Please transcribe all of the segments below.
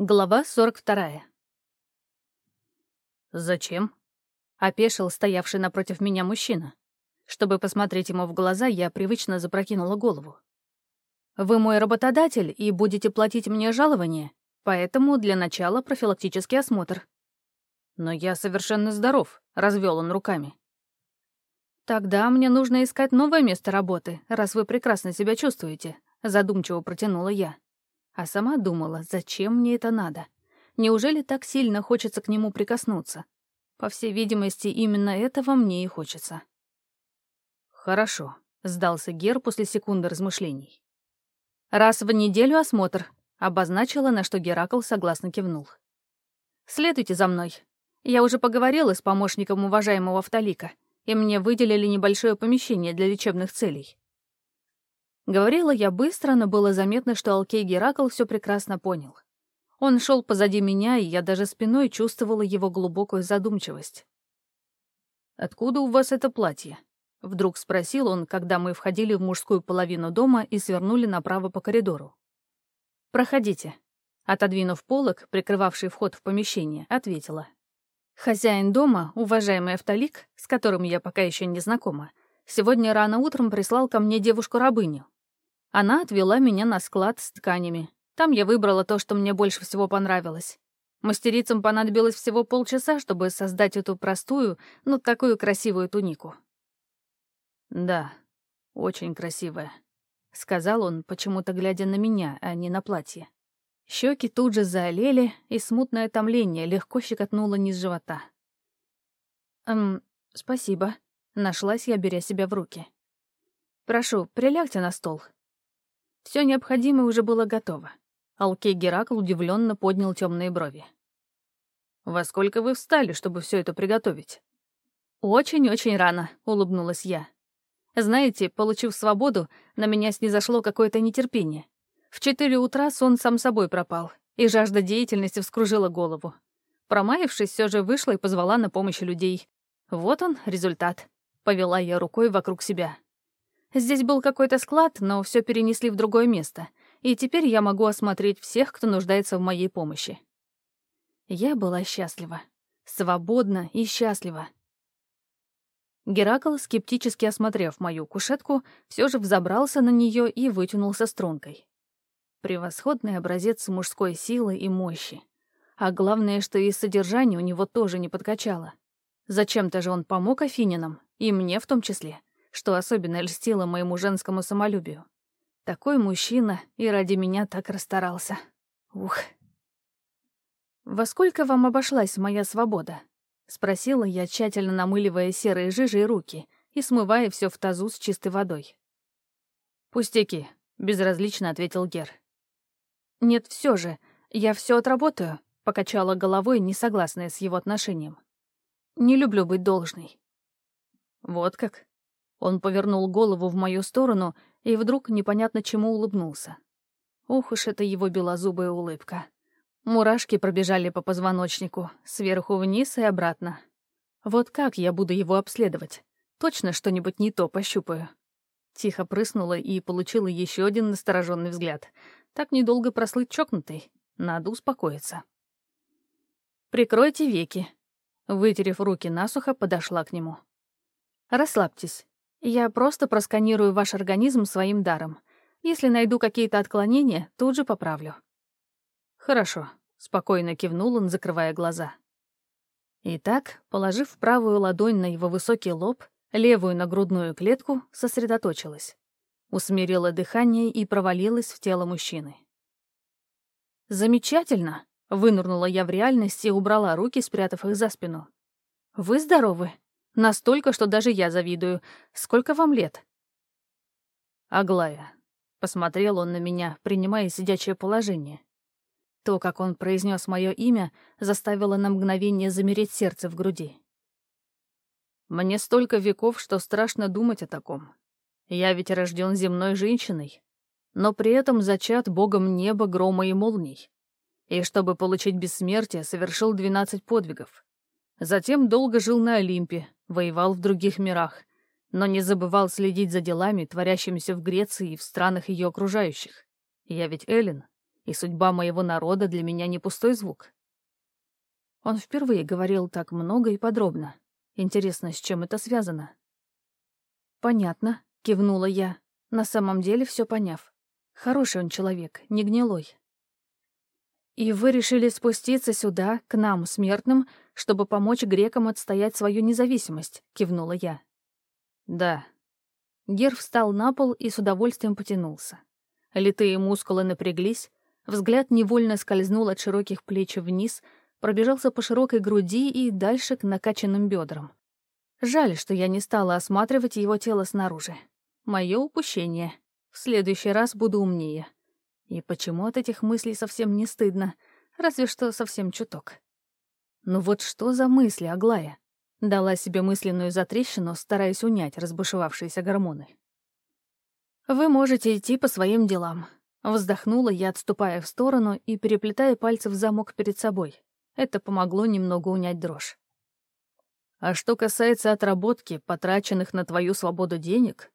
Глава 42. «Зачем?» — опешил стоявший напротив меня мужчина. Чтобы посмотреть ему в глаза, я привычно запрокинула голову. «Вы мой работодатель и будете платить мне жалование, поэтому для начала профилактический осмотр». «Но я совершенно здоров», — развел он руками. «Тогда мне нужно искать новое место работы, раз вы прекрасно себя чувствуете», — задумчиво протянула я. А сама думала, зачем мне это надо? Неужели так сильно хочется к нему прикоснуться? По всей видимости, именно этого мне и хочется. «Хорошо», — сдался Гер после секунды размышлений. «Раз в неделю осмотр», — обозначила, на что Геракл согласно кивнул. «Следуйте за мной. Я уже поговорила с помощником уважаемого Автолика, и мне выделили небольшое помещение для лечебных целей. Говорила я быстро, но было заметно, что Алкей Геракл все прекрасно понял. Он шел позади меня, и я даже спиной чувствовала его глубокую задумчивость. «Откуда у вас это платье?» — вдруг спросил он, когда мы входили в мужскую половину дома и свернули направо по коридору. «Проходите». Отодвинув полок, прикрывавший вход в помещение, ответила. Хозяин дома, уважаемый Автолик, с которым я пока еще не знакома, сегодня рано утром прислал ко мне девушку-рабыню, она отвела меня на склад с тканями. Там я выбрала то, что мне больше всего понравилось. Мастерицам понадобилось всего полчаса, чтобы создать эту простую, но такую красивую тунику. «Да, очень красивая», — сказал он, почему-то глядя на меня, а не на платье. Щеки тут же заолели, и смутное томление легко щекотнуло низ живота. «Эм, спасибо», — нашлась я, беря себя в руки. «Прошу, прилягте на стол», все необходимое уже было готово. Алкей Геракл удивленно поднял темные брови. «Во сколько вы встали, чтобы все это приготовить?» «Очень-очень рано», — улыбнулась я. «Знаете, получив свободу, на меня снизошло какое-то нетерпение. В четыре утра сон сам собой пропал, и жажда деятельности вскружила голову. Промаявшись, все же вышла и позвала на помощь людей. Вот он, результат. Повела я рукой вокруг себя. Здесь был какой-то склад, но все перенесли в другое место, и теперь я могу осмотреть всех, кто нуждается в моей помощи. Я была счастлива. Свободна и счастлива. Геракл, скептически осмотрев мою кушетку, все же взобрался на нее и вытянулся стрункой. Превосходный образец мужской силы и мощи. А главное, что и содержание у него тоже не подкачало. Зачем-то же он помог Афининам, и мне в том числе что особенно льстило моему женскому самолюбию. Такой мужчина и ради меня так расстарался. Ух. «Во сколько вам обошлась моя свобода?» — спросила я, тщательно намыливая серые жижи и руки и смывая все в тазу с чистой водой. «Пустяки», — безразлично ответил Гер. «Нет, все же, я все отработаю», — покачала головой, не согласная с его отношением. «Не люблю быть должной». «Вот как?» Он повернул голову в мою сторону и вдруг непонятно чему улыбнулся. Ух уж это его белозубая улыбка. Мурашки пробежали по позвоночнику, сверху вниз и обратно. Вот как я буду его обследовать? Точно что-нибудь не то пощупаю. Тихо прыснула и получила еще один настороженный взгляд. Так недолго прослыть чокнутой. Надо успокоиться. «Прикройте веки». Вытерев руки насухо, подошла к нему. «Расслабьтесь. Я просто просканирую ваш организм своим даром. Если найду какие-то отклонения, тут же поправлю». «Хорошо», — спокойно кивнул он, закрывая глаза. Итак, положив правую ладонь на его высокий лоб, левую на грудную клетку, сосредоточилась. Усмирила дыхание и провалилась в тело мужчины. «Замечательно!» — вынырнула я в реальность и убрала руки, спрятав их за спину. «Вы здоровы?» Настолько, что даже я завидую. Сколько вам лет?» «Аглая», — посмотрел он на меня, принимая сидячее положение. То, как он произнес мое имя, заставило на мгновение замереть сердце в груди. «Мне столько веков, что страшно думать о таком. Я ведь рожден земной женщиной, но при этом зачат богом неба, грома и молний. И чтобы получить бессмертие, совершил двенадцать подвигов. Затем долго жил на Олимпе, воевал в других мирах, но не забывал следить за делами, творящимися в Греции и в странах ее окружающих. Я ведь Эллен, и судьба моего народа для меня не пустой звук. Он впервые говорил так много и подробно. Интересно, с чем это связано? «Понятно», — кивнула я, на самом деле все поняв. Хороший он человек, не гнилой. «И вы решили спуститься сюда, к нам, смертным, чтобы помочь грекам отстоять свою независимость», — кивнула я. «Да». Гер встал на пол и с удовольствием потянулся. Литые мускулы напряглись, взгляд невольно скользнул от широких плеч вниз, пробежался по широкой груди и дальше к накачанным бедрам. Жаль, что я не стала осматривать его тело снаружи. Мое упущение. В следующий раз буду умнее. И почему от этих мыслей совсем не стыдно? Разве что совсем чуток. Ну вот что за мысли, Аглая? Дала себе мысленную затрещину, стараясь унять разбушевавшиеся гормоны. «Вы можете идти по своим делам». Вздохнула я, отступая в сторону и переплетая пальцы в замок перед собой. Это помогло немного унять дрожь. «А что касается отработки, потраченных на твою свободу денег...»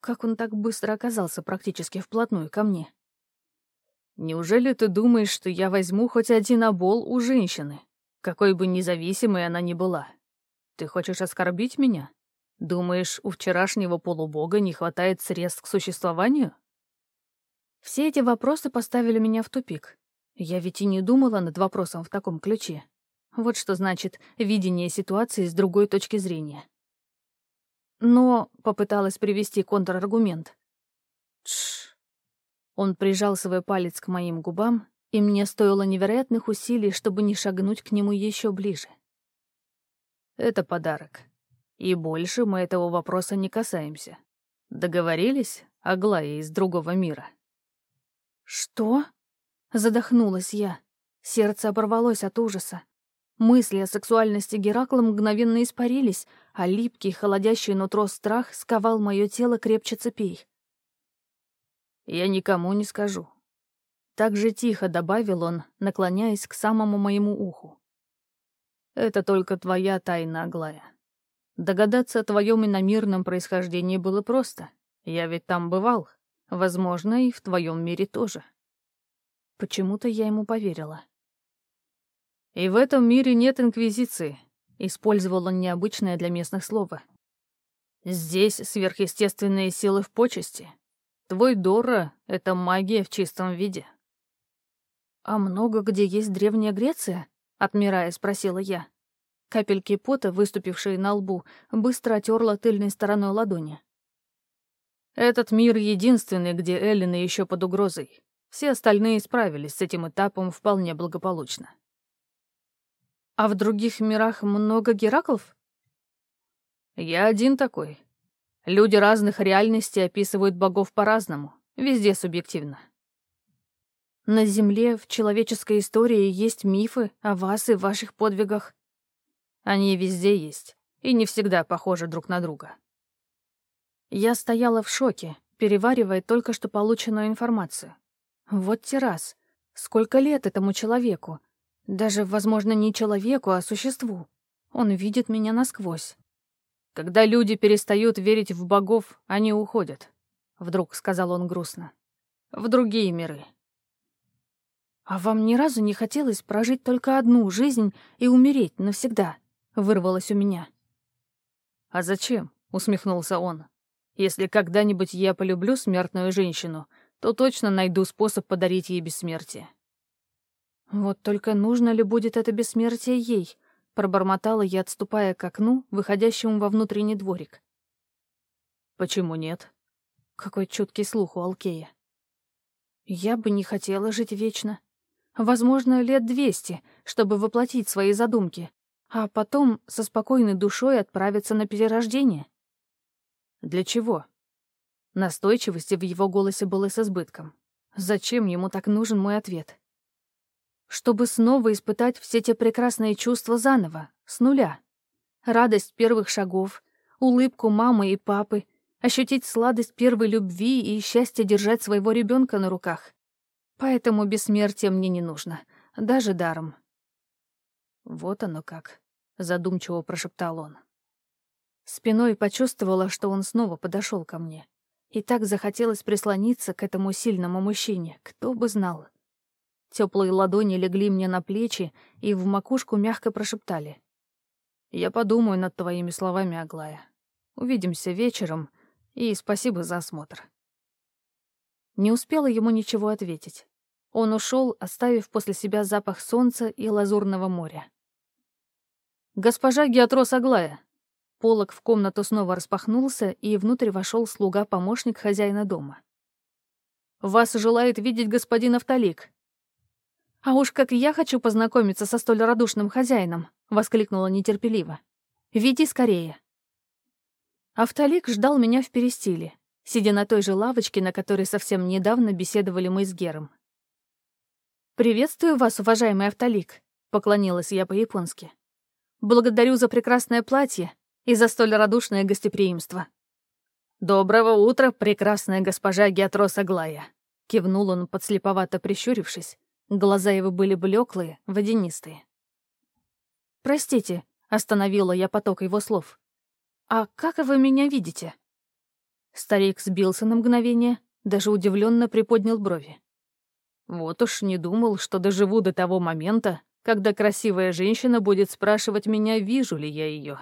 Как он так быстро оказался практически вплотную ко мне? «Неужели ты думаешь, что я возьму хоть один обол у женщины, какой бы независимой она ни была? Ты хочешь оскорбить меня?» Думаешь, у вчерашнего полубога не хватает средств к существованию? Все эти вопросы поставили меня в тупик. Я ведь и не думала над вопросом в таком ключе. Вот что значит видение ситуации с другой точки зрения. Но попыталась привести контраргумент. Тш. Он прижал свой палец к моим губам, и мне стоило невероятных усилий, чтобы не шагнуть к нему еще ближе. Это подарок. И больше мы этого вопроса не касаемся. Договорились, Аглая из другого мира?» «Что?» — задохнулась я. Сердце оборвалось от ужаса. Мысли о сексуальности Геракла мгновенно испарились, а липкий, холодящий нутро страх сковал мое тело крепче цепей. «Я никому не скажу». Так же тихо добавил он, наклоняясь к самому моему уху. «Это только твоя тайна, Аглая. Догадаться о твоем иномирном происхождении было просто. Я ведь там бывал. Возможно, и в твоем мире тоже. Почему-то я ему поверила. И в этом мире нет инквизиции. Использовал он необычное для местных слово. Здесь сверхъестественные силы в почести. Твой Дора — это магия в чистом виде. «А много где есть Древняя Греция?» — отмирая, спросила я. Капельки пота, выступившие на лбу, быстро отерла тыльной стороной ладони. Этот мир единственный, где Эллины еще под угрозой. Все остальные справились с этим этапом вполне благополучно. А в других мирах много Гераклов? Я один такой. Люди разных реальностей описывают богов по-разному, везде субъективно. На Земле в человеческой истории есть мифы о вас и ваших подвигах. Они везде есть и не всегда похожи друг на друга. Я стояла в шоке, переваривая только что полученную информацию. Вот террас. Сколько лет этому человеку? Даже, возможно, не человеку, а существу. Он видит меня насквозь. Когда люди перестают верить в богов, они уходят. Вдруг сказал он грустно. В другие миры. А вам ни разу не хотелось прожить только одну жизнь и умереть навсегда? вырвалось у меня. «А зачем?» — усмехнулся он. «Если когда-нибудь я полюблю смертную женщину, то точно найду способ подарить ей бессмертие». «Вот только нужно ли будет это бессмертие ей?» — пробормотала я, отступая к окну, выходящему во внутренний дворик. «Почему нет?» Какой чуткий слух у Алкея. «Я бы не хотела жить вечно. Возможно, лет двести, чтобы воплотить свои задумки, а потом со спокойной душой отправиться на перерождение. Для чего? Настойчивости в его голосе было с избытком. Зачем ему так нужен мой ответ? Чтобы снова испытать все те прекрасные чувства заново, с нуля. Радость первых шагов, улыбку мамы и папы, ощутить сладость первой любви и счастье держать своего ребенка на руках. Поэтому бессмертие мне не нужно, даже даром. «Вот оно как», — задумчиво прошептал он. Спиной почувствовала, что он снова подошел ко мне. И так захотелось прислониться к этому сильному мужчине, кто бы знал. Теплые ладони легли мне на плечи и в макушку мягко прошептали. «Я подумаю над твоими словами, Аглая. Увидимся вечером, и спасибо за осмотр». Не успела ему ничего ответить. Он ушел, оставив после себя запах солнца и лазурного моря. «Госпожа Геатрос Аглая!» Полок в комнату снова распахнулся, и внутрь вошел слуга-помощник хозяина дома. «Вас желает видеть господин Автолик». «А уж как я хочу познакомиться со столь радушным хозяином!» — воскликнула нетерпеливо. «Веди скорее!» Автолик ждал меня в перестиле, сидя на той же лавочке, на которой совсем недавно беседовали мы с Гером. «Приветствую вас, уважаемый Автолик», — поклонилась я по-японски. «Благодарю за прекрасное платье и за столь радушное гостеприимство». «Доброго утра, прекрасная госпожа Геатрос Аглая», — кивнул он, подслеповато прищурившись. Глаза его были блеклые, водянистые. «Простите», — остановила я поток его слов. «А как вы меня видите?» Старик сбился на мгновение, даже удивленно приподнял брови. Вот уж не думал, что доживу до того момента, когда красивая женщина будет спрашивать меня, вижу ли я ее.